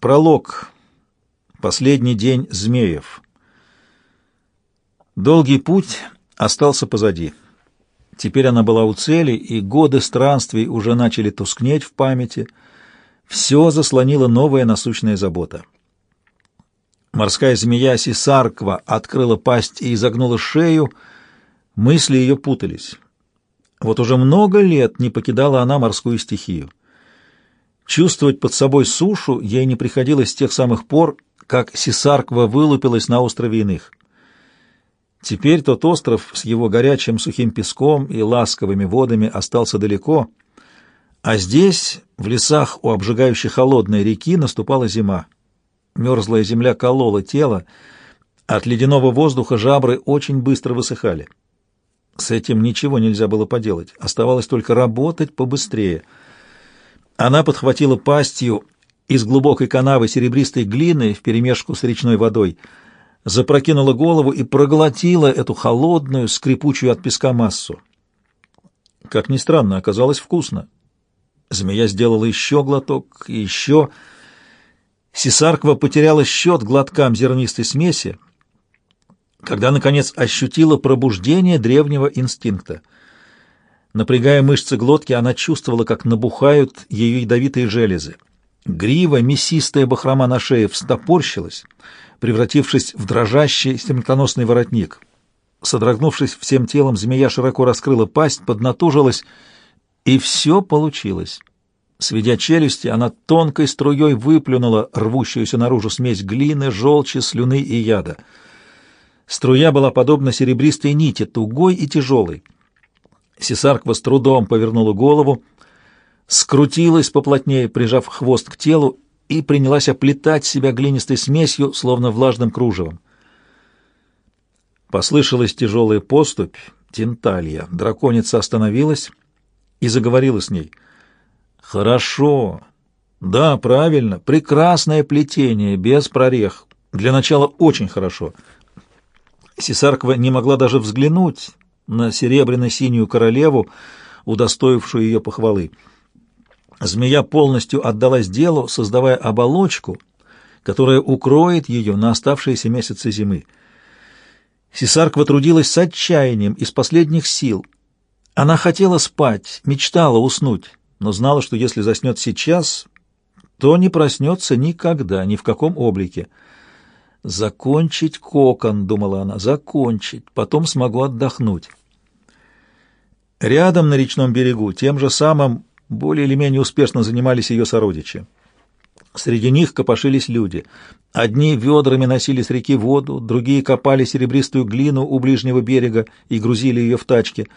Пролог. Последний день змеев. Долгий путь остался позади. Теперь она была у цели, и годы странствий уже начали тускнеть в памяти. Все заслонила новая насущная забота. Морская змея Сисарква открыла пасть и изогнула шею, мысли ее путались. Вот уже много лет не покидала она морскую стихию. Чувствовать под собой сушу ей не приходилось с тех самых пор, как Сисарква вылупилась на острове иных. Теперь тот остров с его горячим сухим песком и ласковыми водами остался далеко, а здесь, в лесах у обжигающей холодной реки, наступала зима. Мерзлая земля колола тело, от ледяного воздуха жабры очень быстро высыхали. С этим ничего нельзя было поделать, оставалось только работать побыстрее — она подхватила пастью из глубокой канавы серебристой глины вперемешку с речной водой, запрокинула голову и проглотила эту холодную, скрипучую от песка массу. Как ни странно, оказалось вкусно. Змея сделала еще глоток, и еще. Сесарква потеряла счет глоткам зернистой смеси, когда, наконец, ощутила пробуждение древнего инстинкта — Напрягая мышцы глотки, она чувствовала, как набухают ее ядовитые железы. Грива, мясистая бахрома на шее, встопорщилась, превратившись в дрожащий смертоносный воротник. Содрогнувшись всем телом, змея широко раскрыла пасть, поднатужилась, и все получилось. Сведя челюсти, она тонкой струей выплюнула рвущуюся наружу смесь глины, желчи, слюны и яда. Струя была подобна серебристой нити, тугой и тяжелой. Сесарква с трудом повернула голову, скрутилась поплотнее, прижав хвост к телу, и принялась оплетать себя глинистой смесью, словно влажным кружевом. Послышалась тяжелая поступь, Тенталья. Драконица остановилась и заговорила с ней. «Хорошо. Да, правильно. Прекрасное плетение, без прорех. Для начала очень хорошо». Сесарква не могла даже взглянуть на серебряно-синюю королеву, удостоившую ее похвалы. Змея полностью отдалась делу, создавая оболочку, которая укроет ее на оставшиеся месяцы зимы. Сесарква трудилась с отчаянием, из последних сил. Она хотела спать, мечтала уснуть, но знала, что если заснет сейчас, то не проснется никогда, ни в каком облике. «Закончить кокон», — думала она, — «закончить, потом смогу отдохнуть». Рядом на речном берегу тем же самым более или менее успешно занимались ее сородичи. Среди них копошились люди. Одни ведрами носили с реки воду, другие копали серебристую глину у ближнего берега и грузили ее в тачки.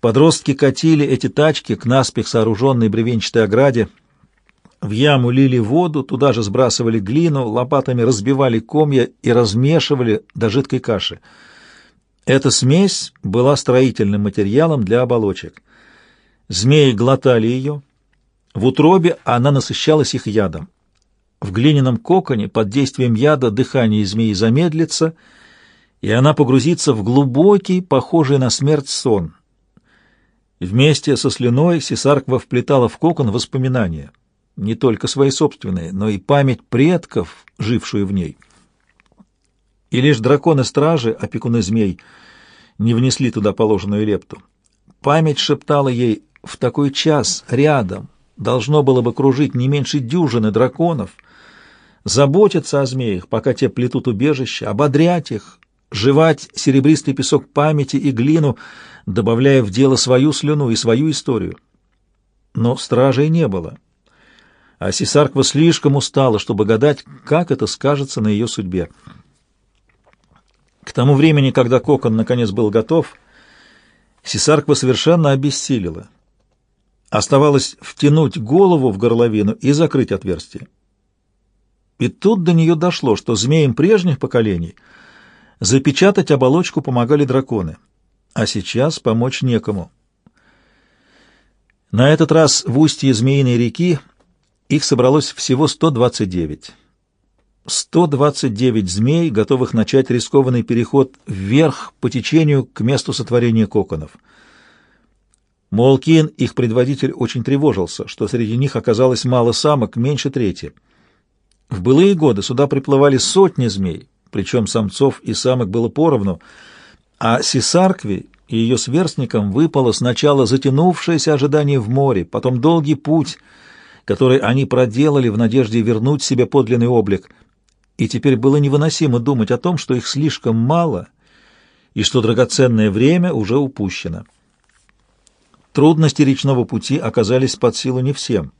Подростки катили эти тачки к наспех сооруженной бревенчатой ограде. В яму лили воду, туда же сбрасывали глину, лопатами разбивали комья и размешивали до жидкой каши. Эта смесь была строительным материалом для оболочек. Змеи глотали ее. В утробе она насыщалась их ядом. В глиняном коконе под действием яда дыхание змеи замедлится, и она погрузится в глубокий, похожий на смерть сон. Вместе со слюной Сесарква вплетала в кокон воспоминания, не только свои собственные, но и память предков, жившую в ней — и лишь драконы-стражи, опекуны змей, не внесли туда положенную лепту. Память шептала ей, в такой час рядом должно было бы кружить не меньше дюжины драконов, заботиться о змеях, пока те плетут убежище, ободрять их, жевать серебристый песок памяти и глину, добавляя в дело свою слюну и свою историю. Но стражей не было. А Сесарква слишком устала, чтобы гадать, как это скажется на ее судьбе. К тому времени, когда кокон наконец был готов, Сесарква совершенно обессилила. Оставалось втянуть голову в горловину и закрыть отверстие. И тут до нее дошло, что змеям прежних поколений запечатать оболочку помогали драконы, а сейчас помочь некому. На этот раз в устье Змеиной реки их собралось всего 129. 129 змей, готовых начать рискованный переход вверх по течению к месту сотворения коконов. Молкин, их предводитель, очень тревожился, что среди них оказалось мало самок, меньше трети. В былые годы сюда приплывали сотни змей, причем самцов и самок было поровну, а Сисаркви и ее сверстникам выпало сначала затянувшееся ожидание в море, потом долгий путь, который они проделали в надежде вернуть себе подлинный облик, и теперь было невыносимо думать о том, что их слишком мало и что драгоценное время уже упущено. Трудности речного пути оказались под силу не всем.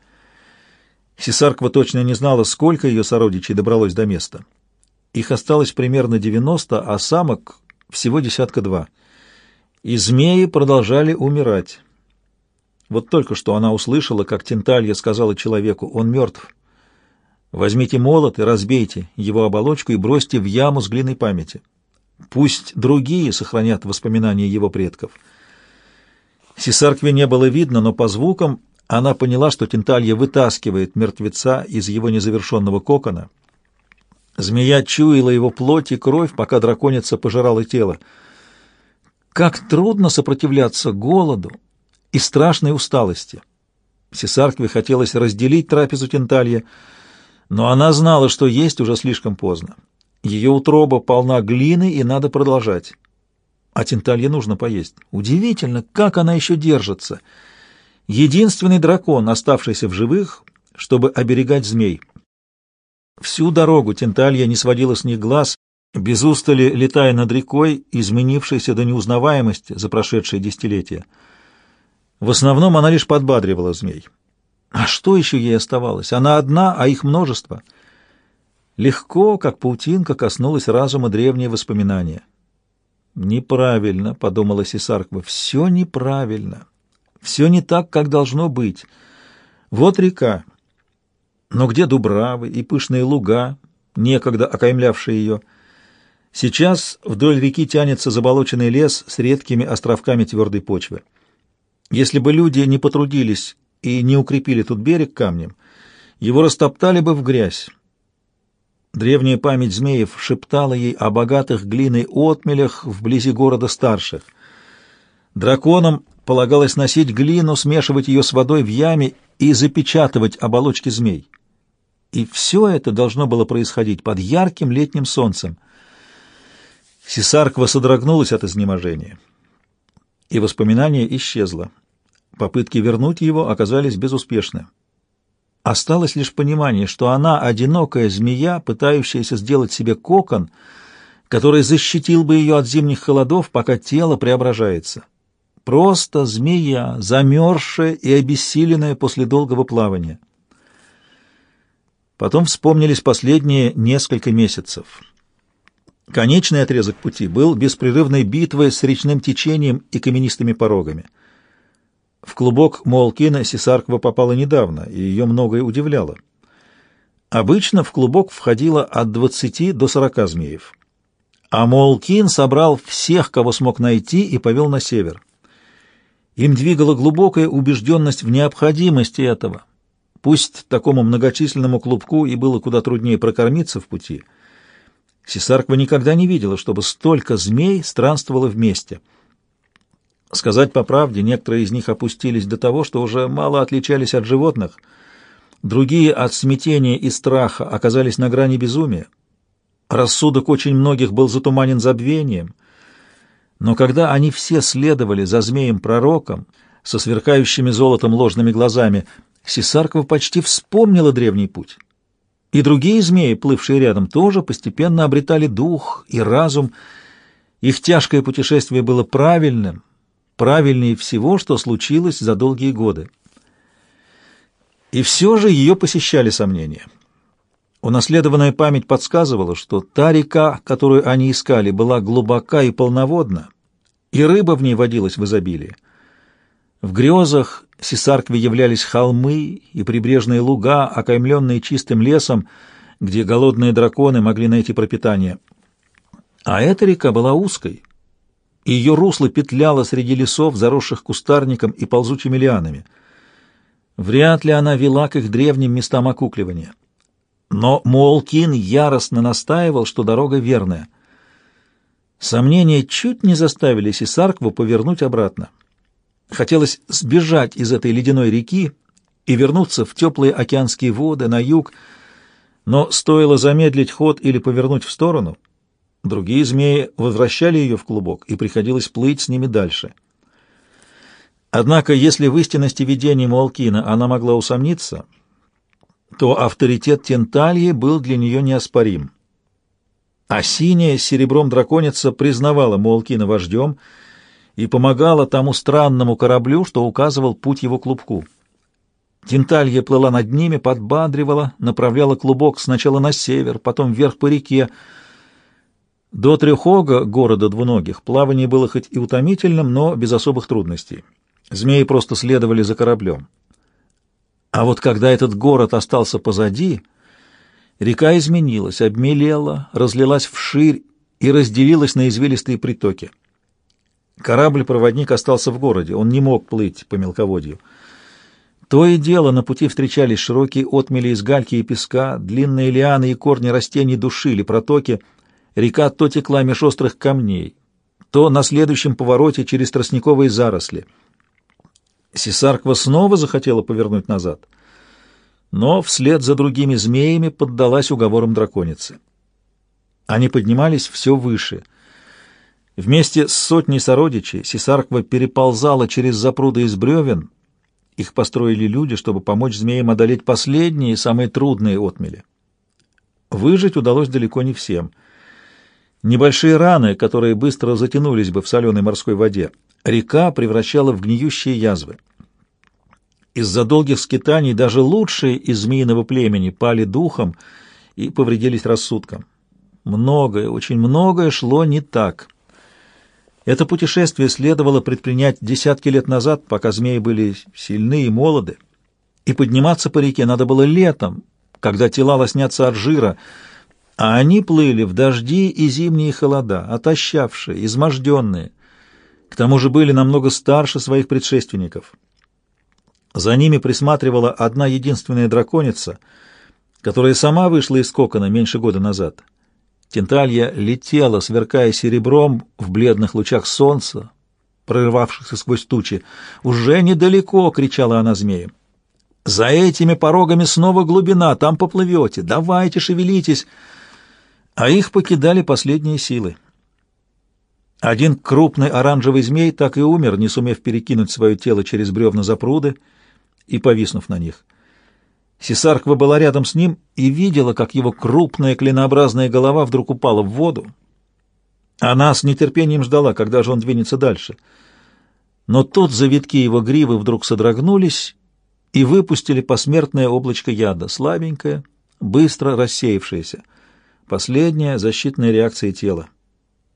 Сесарква точно не знала, сколько ее сородичей добралось до места. Их осталось примерно 90, а самок всего десятка два. И змеи продолжали умирать. Вот только что она услышала, как Тенталья сказала человеку, он мертв. Возьмите молот и разбейте его оболочку и бросьте в яму с глиной памяти. Пусть другие сохранят воспоминания его предков. Сесаркве не было видно, но по звукам она поняла, что Тенталья вытаскивает мертвеца из его незавершенного кокона — Змея чуяла его плоть и кровь, пока драконица пожирала тело. Как трудно сопротивляться голоду и страшной усталости. Сесаркве хотелось разделить трапезу Тенталья, но она знала, что есть уже слишком поздно. Ее утроба полна глины, и надо продолжать. А Тенталье нужно поесть. Удивительно, как она еще держится. Единственный дракон, оставшийся в живых, чтобы оберегать змей — Всю дорогу Тенталья не сводила с них глаз, без устали летая над рекой, изменившейся до неузнаваемости за прошедшие десятилетия. В основном она лишь подбадривала змей. А что еще ей оставалось? Она одна, а их множество. Легко, как паутинка, коснулась разума древние воспоминания. «Неправильно», — подумала Сесарква, — «все неправильно. Все не так, как должно быть. Вот река, но где дубравы и пышные луга, некогда окаймлявшие ее? Сейчас вдоль реки тянется заболоченный лес с редкими островками твердой почвы. Если бы люди не потрудились и не укрепили тут берег камнем, его растоптали бы в грязь. Древняя память змеев шептала ей о богатых глиной отмелях вблизи города старших. Драконам полагалось носить глину, смешивать ее с водой в яме и запечатывать оболочки змей. И все это должно было происходить под ярким летним солнцем. Сесарква содрогнулась от изнеможения, и воспоминание исчезло. Попытки вернуть его оказались безуспешны. Осталось лишь понимание, что она одинокая змея, пытающаяся сделать себе кокон, который защитил бы ее от зимних холодов, пока тело преображается. Просто змея, замерзшая и обессиленная после долгого плавания. Потом вспомнились последние несколько месяцев. Конечный отрезок пути был беспрерывной битвой с речным течением и каменистыми порогами. В клубок Молкина Сесаркова попала недавно, и ее многое удивляло. Обычно в клубок входило от 20 до 40 змеев. А Молкин собрал всех, кого смог найти, и повел на север. Им двигала глубокая убежденность в необходимости этого — Пусть такому многочисленному клубку и было куда труднее прокормиться в пути, Сесарква никогда не видела, чтобы столько змей странствовало вместе. Сказать по правде, некоторые из них опустились до того, что уже мало отличались от животных, другие от смятения и страха оказались на грани безумия. Рассудок очень многих был затуманен забвением, но когда они все следовали за змеем-пророком, со сверкающими золотом ложными глазами, Сесаркова почти вспомнила древний путь. И другие змеи, плывшие рядом, тоже постепенно обретали дух и разум. Их тяжкое путешествие было правильным, правильнее всего, что случилось за долгие годы. И все же ее посещали сомнения. Унаследованная память подсказывала, что та река, которую они искали, была глубока и полноводна, и рыба в ней водилась в изобилии. В грезах Сесаркве являлись холмы и прибрежные луга, окаймленные чистым лесом, где голодные драконы могли найти пропитание. А эта река была узкой, и ее русло петляло среди лесов, заросших кустарником и ползучими лианами. Вряд ли она вела к их древним местам окукливания. Но Молкин яростно настаивал, что дорога верная. Сомнения чуть не заставили Сесаркву повернуть обратно. Хотелось сбежать из этой ледяной реки и вернуться в теплые океанские воды на юг, Но стоило замедлить ход или повернуть в сторону, другие змеи возвращали ее в клубок, и приходилось плыть с ними дальше. Однако, если в истинности видения Муалкина она могла усомниться, то авторитет Тентальи был для нее неоспорим. А синяя с серебром драконица признавала Муалкина вождем и помогала тому странному кораблю, что указывал путь его клубку. Тенталья плыла над ними, подбадривала, направляла клубок сначала на север, потом вверх по реке. До Трехога, города двуногих, плавание было хоть и утомительным, но без особых трудностей. Змеи просто следовали за кораблем. А вот когда этот город остался позади, река изменилась, обмелела, разлилась вширь и разделилась на извилистые притоки. Корабль-проводник остался в городе, он не мог плыть по мелководью. То и дело на пути встречались широкие отмели из гальки и песка, длинные лианы и корни растений душили протоки, река то текла меж острых камней, то на следующем повороте через тростниковые заросли. Сесарква снова захотела повернуть назад, но вслед за другими змеями поддалась уговорам драконицы. Они поднимались все выше. Вместе с сотней сородичей Сесарква переползала через запруды из бревен, их построили люди, чтобы помочь змеям одолеть последние, самые трудные отмели. Выжить удалось далеко не всем. Небольшие раны, которые быстро затянулись бы в соленой морской воде, река превращала в гниющие язвы. Из-за долгих скитаний даже лучшие из змеиного племени пали духом и повредились рассудком. Многое, очень многое шло не так — это путешествие следовало предпринять десятки лет назад, пока змеи были сильны и молоды, и подниматься по реке надо было летом, когда тела лоснятся от жира, а они плыли в дожди и зимние холода, отощавшие, изможденные, к тому же были намного старше своих предшественников. За ними присматривала одна единственная драконица, которая сама вышла из кокона меньше года назад — Тенталья летела, сверкая серебром в бледных лучах солнца, прорывавшихся сквозь тучи. «Уже недалеко!» — кричала она змеем. «За этими порогами снова глубина, там поплывете! Давайте, шевелитесь!» А их покидали последние силы. Один крупный оранжевый змей так и умер, не сумев перекинуть свое тело через бревна запруды и повиснув на них. Сесарква была рядом с ним и видела, как его крупная клинообразная голова вдруг упала в воду. Она с нетерпением ждала, когда же он двинется дальше. Но тут завитки его гривы вдруг содрогнулись и выпустили посмертное облачко яда, слабенькое, быстро рассеявшееся. Последняя защитная реакция тела.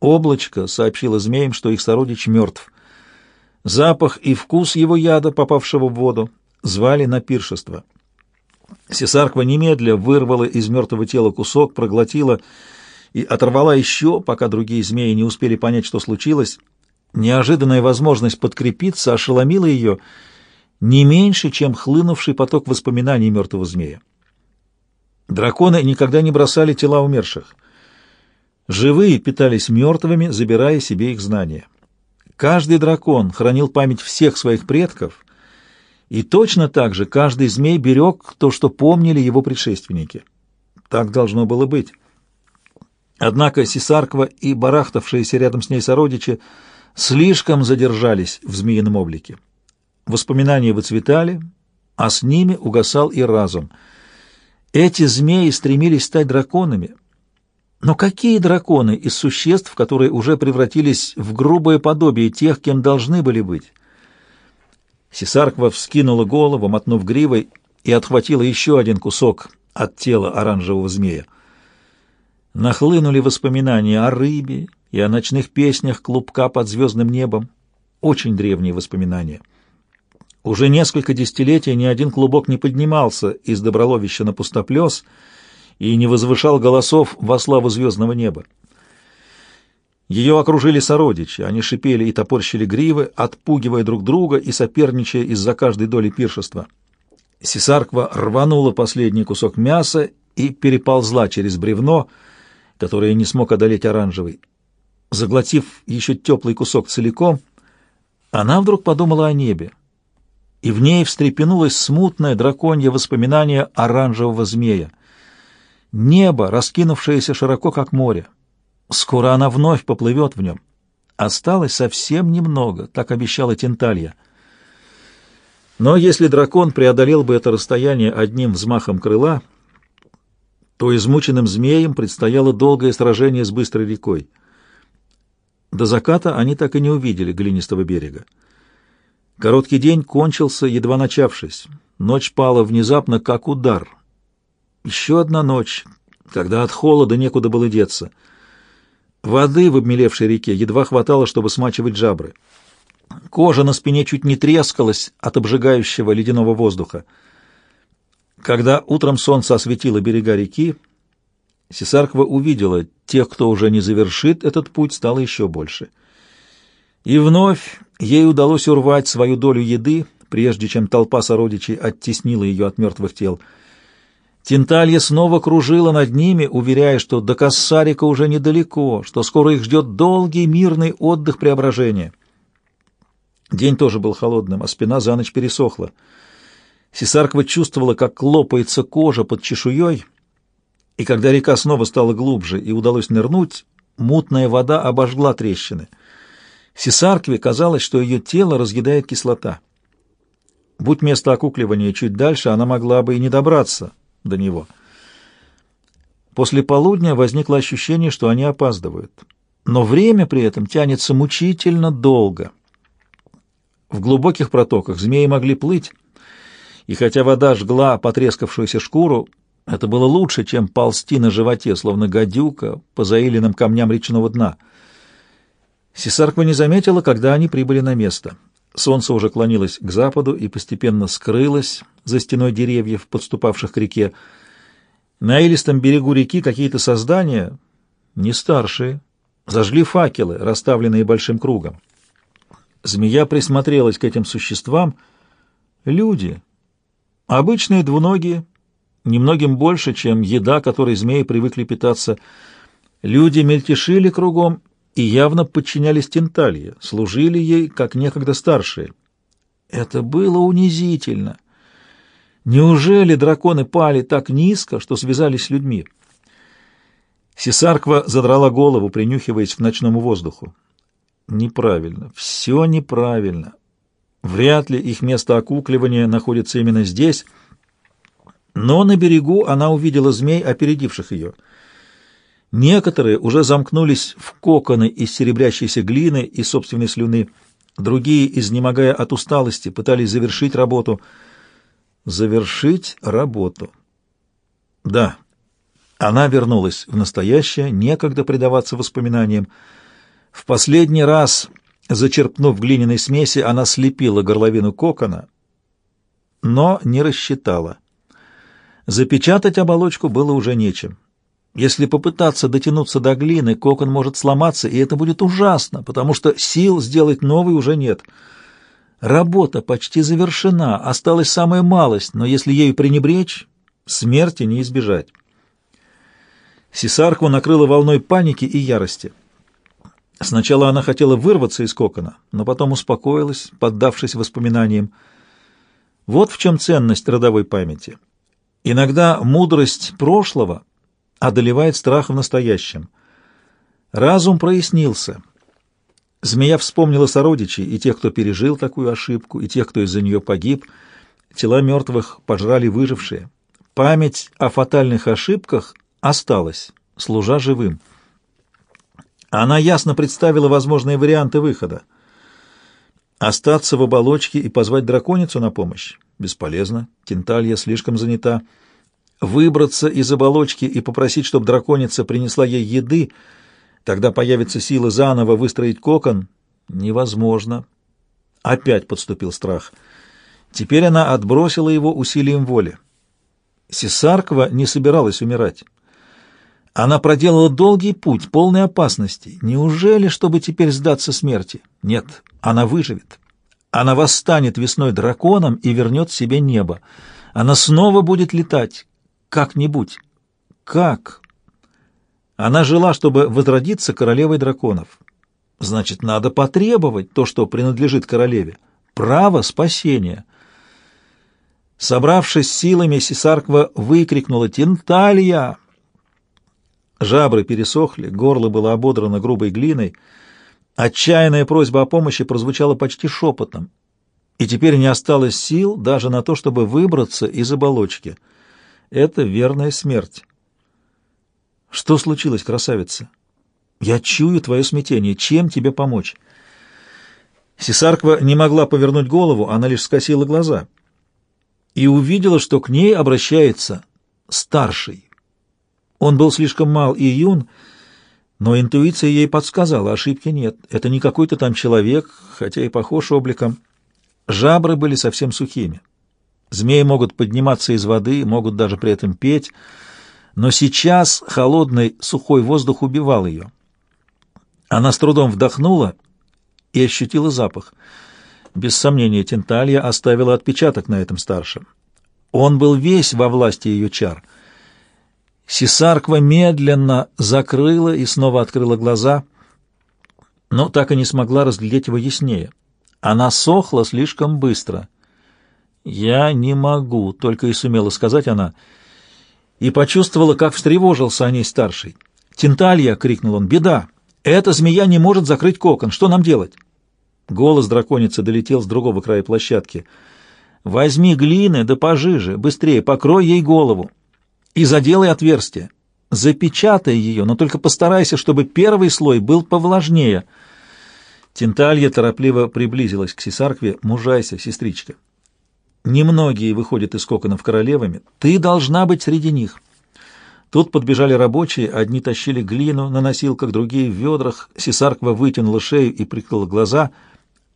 Облачко сообщило змеям, что их сородич мертв. Запах и вкус его яда, попавшего в воду, звали на пиршество — Сесарква немедля вырвала из мертвого тела кусок, проглотила и оторвала еще, пока другие змеи не успели понять, что случилось. Неожиданная возможность подкрепиться ошеломила ее не меньше, чем хлынувший поток воспоминаний мертвого змея. Драконы никогда не бросали тела умерших. Живые питались мертвыми, забирая себе их знания. Каждый дракон хранил память всех своих предков — и точно так же каждый змей берег то, что помнили его предшественники. Так должно было быть. Однако Сесарква и барахтавшиеся рядом с ней сородичи слишком задержались в змеином облике. Воспоминания выцветали, а с ними угасал и разум. Эти змеи стремились стать драконами. Но какие драконы из существ, которые уже превратились в грубое подобие тех, кем должны были быть? Сесарква вскинула голову, мотнув гривой, и отхватила еще один кусок от тела оранжевого змея. Нахлынули воспоминания о рыбе и о ночных песнях клубка под звездным небом. Очень древние воспоминания. Уже несколько десятилетий ни один клубок не поднимался из доброловища на пустоплес и не возвышал голосов во славу звездного неба. Ее окружили сородичи, они шипели и топорщили гривы, отпугивая друг друга и соперничая из-за каждой доли пиршества. Сесарква рванула последний кусок мяса и переползла через бревно, которое не смог одолеть оранжевый. Заглотив еще теплый кусок целиком, она вдруг подумала о небе, и в ней встрепенулось смутное драконье воспоминание оранжевого змея. Небо, раскинувшееся широко, как море. Скоро она вновь поплывет в нем. Осталось совсем немного, так обещала Тенталья. Но если дракон преодолел бы это расстояние одним взмахом крыла, то измученным змеям предстояло долгое сражение с быстрой рекой. До заката они так и не увидели глинистого берега. Короткий день кончился, едва начавшись. Ночь пала внезапно, как удар. Еще одна ночь, когда от холода некуда было деться. Воды в обмелевшей реке едва хватало, чтобы смачивать жабры. Кожа на спине чуть не трескалась от обжигающего ледяного воздуха. Когда утром солнце осветило берега реки, Сесаркова увидела, тех, кто уже не завершит этот путь, стало еще больше. И вновь ей удалось урвать свою долю еды, прежде чем толпа сородичей оттеснила ее от мертвых тел. Тенталья снова кружила над ними, уверяя, что до Кассарика уже недалеко, что скоро их ждет долгий мирный отдых преображения. День тоже был холодным, а спина за ночь пересохла. Сесаркова чувствовала, как лопается кожа под чешуей, и когда река снова стала глубже и удалось нырнуть, мутная вода обожгла трещины. Сесаркве казалось, что ее тело разъедает кислота. Будь место окукливания чуть дальше, она могла бы и не добраться до него. После полудня возникло ощущение, что они опаздывают. Но время при этом тянется мучительно долго. В глубоких протоках змеи могли плыть, и хотя вода жгла потрескавшуюся шкуру, это было лучше, чем ползти на животе, словно гадюка, по заиленным камням речного дна. Сесарква не заметила, когда они прибыли на место. Солнце уже клонилось к западу и постепенно скрылось за стеной деревьев, подступавших к реке. На илистом берегу реки какие-то создания, не старшие, зажгли факелы, расставленные большим кругом. Змея присмотрелась к этим существам. Люди, Обычные двуногие, немногим больше, чем еда, которой змеи привыкли питаться. Люди мельтешили кругом и явно подчинялись Тенталье, служили ей, как некогда старшие. Это было унизительно. Неужели драконы пали так низко, что связались с людьми? Сесарква задрала голову, принюхиваясь к ночному воздуху. Неправильно, все неправильно. Вряд ли их место окукливания находится именно здесь, но на берегу она увидела змей, опередивших ее. Некоторые уже замкнулись в коконы из серебрящейся глины и собственной слюны, другие, изнемогая от усталости, пытались завершить работу. Завершить работу. Да, она вернулась в настоящее, некогда предаваться воспоминаниям. В последний раз Зачерпнув глиняной смеси, она слепила горловину кокона, но не рассчитала. Запечатать оболочку было уже нечем. Если попытаться дотянуться до глины, кокон может сломаться, и это будет ужасно, потому что сил сделать новый уже нет. Работа почти завершена, осталась самая малость, но если ею пренебречь, смерти не избежать. Сесарку накрыла волной паники и ярости. Сначала она хотела вырваться из кокона, но потом успокоилась, поддавшись воспоминаниям. Вот в чем ценность родовой памяти. Иногда мудрость прошлого одолевает страх в настоящем. Разум прояснился. Змея вспомнила сородичей и тех, кто пережил такую ошибку, и тех, кто из-за нее погиб. Тела мертвых пожрали выжившие. Память о фатальных ошибках осталась, служа живым. Она ясно представила возможные варианты выхода. Остаться в оболочке и позвать драконицу на помощь? Бесполезно. Тенталья слишком занята. Выбраться из оболочки и попросить, чтобы драконица принесла ей еды, тогда появится сила заново выстроить кокон? Невозможно. Опять подступил страх. Теперь она отбросила его усилием воли. Сесаркова не собиралась умирать. Она проделала долгий путь, полный опасностей. Неужели, чтобы теперь сдаться смерти? Нет, она выживет. Она восстанет весной драконом и вернет себе небо. Она снова будет летать. Как-нибудь. Как? Она жила, чтобы возродиться королевой драконов. Значит, надо потребовать то, что принадлежит королеве. Право спасения. Собравшись силами, Сесарква выкрикнула «Тенталья!» Жабры пересохли, горло было ободрано грубой глиной. Отчаянная просьба о помощи прозвучала почти шепотом, и теперь не осталось сил даже на то, чтобы выбраться из оболочки. Это верная смерть. Что случилось, красавица? Я чую твое смятение. Чем тебе помочь? Сесарква не могла повернуть голову, она лишь скосила глаза и увидела, что к ней обращается старший. Он был слишком мал и юн, но интуиция ей подсказала, ошибки нет. Это не какой-то там человек, хотя и похож обликом. Жабры были совсем сухими. Змеи могут подниматься из воды, могут даже при этом петь, но сейчас холодный сухой воздух убивал ее. Она с трудом вдохнула и ощутила запах. Без сомнения, Тенталья оставила отпечаток на этом старшем. Он был весь во власти ее чар. Сесарква медленно закрыла и снова открыла глаза, но так и не смогла разглядеть его яснее. Она сохла слишком быстро. «Я не могу», — только и сумела сказать она, и почувствовала, как встревожился о ней старший. «Тенталья!» — крикнул он. «Беда! Эта змея не может закрыть кокон. Что нам делать?» Голос драконицы долетел с другого края площадки. «Возьми глины, да пожиже, быстрее, покрой ей голову и заделай отверстие. Запечатай ее, но только постарайся, чтобы первый слой был повлажнее». Тенталья торопливо приблизилась к Сесаркве. «Мужайся, сестричка. Немногие выходят из коконов королевами. Ты должна быть среди них». Тут подбежали рабочие, одни тащили глину на носилках, другие в ведрах. Сесарква вытянула шею и прикрыла глаза.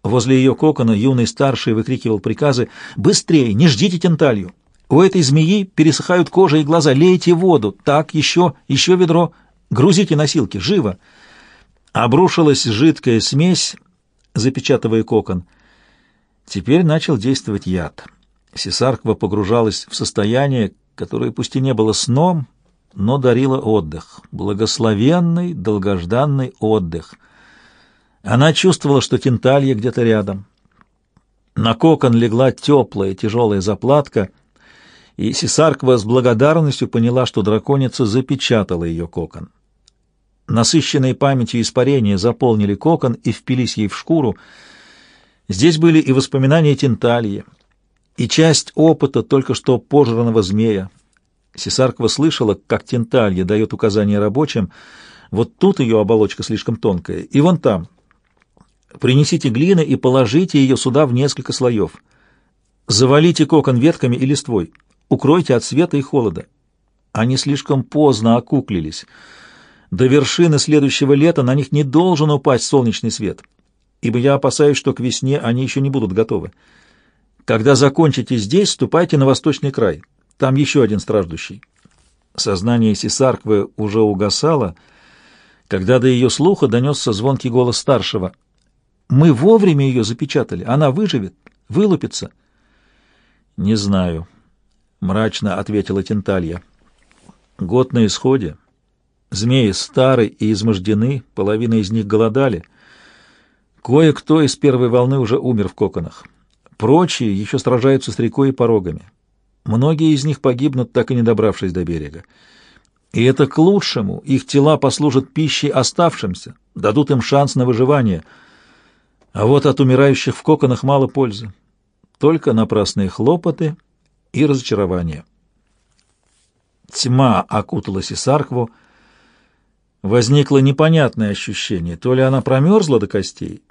Возле ее кокона юный старший выкрикивал приказы «Быстрее! Не ждите тенталью! У этой змеи пересыхают кожа и глаза, лейте воду! Так, еще, еще ведро! Грузите носилки! Живо!» Обрушилась жидкая смесь, запечатывая кокон. Теперь начал действовать яд. Сесарква погружалась в состояние, которое пусть и не было сном, но дарило отдых, благословенный, долгожданный отдых. Она чувствовала, что Тенталья где-то рядом. На кокон легла теплая, тяжелая заплатка, и Сесарква с благодарностью поняла, что драконица запечатала ее кокон. Насыщенные памятью испарения заполнили кокон и впились ей в шкуру. Здесь были и воспоминания Тентальи, и часть опыта только что пожранного змея. Сесаркова слышала, как Тенталья дает указания рабочим. Вот тут ее оболочка слишком тонкая, и вон там. Принесите глины и положите ее сюда в несколько слоев. Завалите кокон ветками и листвой. Укройте от света и холода. Они слишком поздно окуклились. До вершины следующего лета на них не должен упасть солнечный свет, ибо я опасаюсь, что к весне они еще не будут готовы. Когда закончите здесь, ступайте на восточный край. Там еще один страждущий. Сознание Сесарквы уже угасало, когда до ее слуха донесся звонкий голос старшего. «Мы вовремя ее запечатали. Она выживет, вылупится». «Не знаю», — мрачно ответила Тенталья. «Год на исходе. Змеи стары и измождены, половина из них голодали. Кое-кто из первой волны уже умер в коконах. Прочие еще сражаются с рекой и порогами. Многие из них погибнут, так и не добравшись до берега. И это к лучшему. Их тела послужат пищей оставшимся, дадут им шанс на выживание. А вот от умирающих в коконах мало пользы. Только напрасные хлопоты и разочарование. Тьма окутала Сесаркву, возникло непонятное ощущение. То ли она промерзла до костей,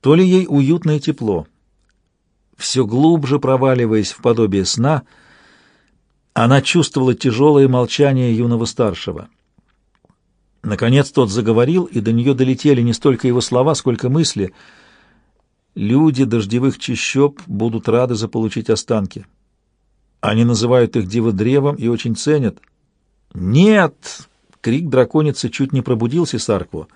то ли ей уютно и тепло. Все глубже проваливаясь в подобие сна, она чувствовала тяжелое молчание юного старшего. Наконец тот заговорил, и до нее долетели не столько его слова, сколько мысли. «Люди дождевых чащоб будут рады заполучить останки. Они называют их диводревом и очень ценят». «Нет!» Крик драконицы чуть не пробудился Саркву,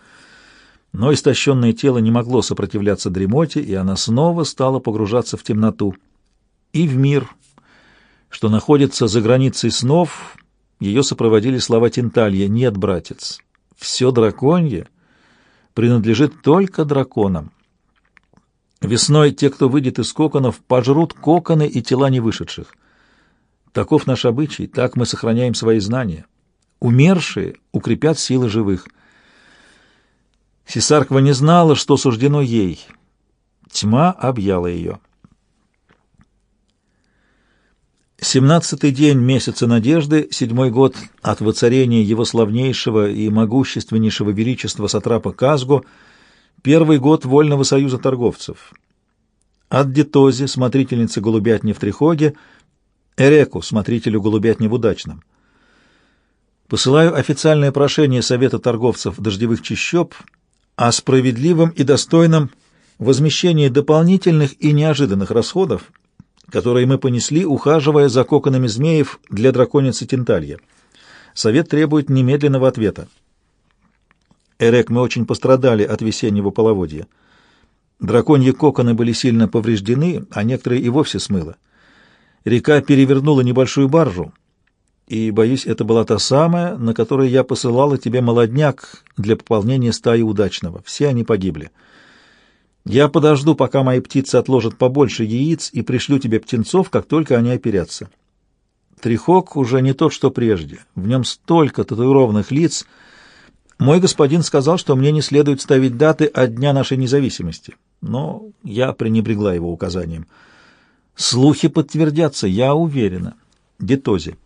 но истощенное тело не могло сопротивляться дремоте, и она снова стала погружаться в темноту. И в мир, что находится за границей снов, ее сопроводили слова Тенталья «Нет, братец, все драконье принадлежит только драконам». Весной те, кто выйдет из коконов, пожрут коконы и тела не вышедших. Таков наш обычай, так мы сохраняем свои знания. Умершие укрепят силы живых. Сесарква не знала, что суждено ей. Тьма объяла ее. Семнадцатый день месяца надежды, седьмой год от воцарения его славнейшего и могущественнейшего величества Сатрапа Казго, первый год Вольного союза торговцев. От Детози, смотрительницы голубятни в Трихоге, Эреку, смотрителю голубятни в Удачном. Посылаю официальное прошение Совета торговцев дождевых чащоб о справедливом и достойном возмещении дополнительных и неожиданных расходов, которые мы понесли, ухаживая за коконами змеев для драконицы Тенталья. Совет требует немедленного ответа. Эрек, мы очень пострадали от весеннего половодья. Драконьи коконы были сильно повреждены, а некоторые и вовсе смыло. Река перевернула небольшую баржу, и, боюсь, это была та самая, на которой я посылала тебе молодняк для пополнения стаи удачного. Все они погибли. Я подожду, пока мои птицы отложат побольше яиц, и пришлю тебе птенцов, как только они оперятся. Трихок уже не тот, что прежде. В нем столько татуированных лиц. Мой господин сказал, что мне не следует ставить даты от дня нашей независимости. Но я пренебрегла его указанием. Слухи подтвердятся, я уверена. Детози.